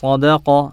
صدق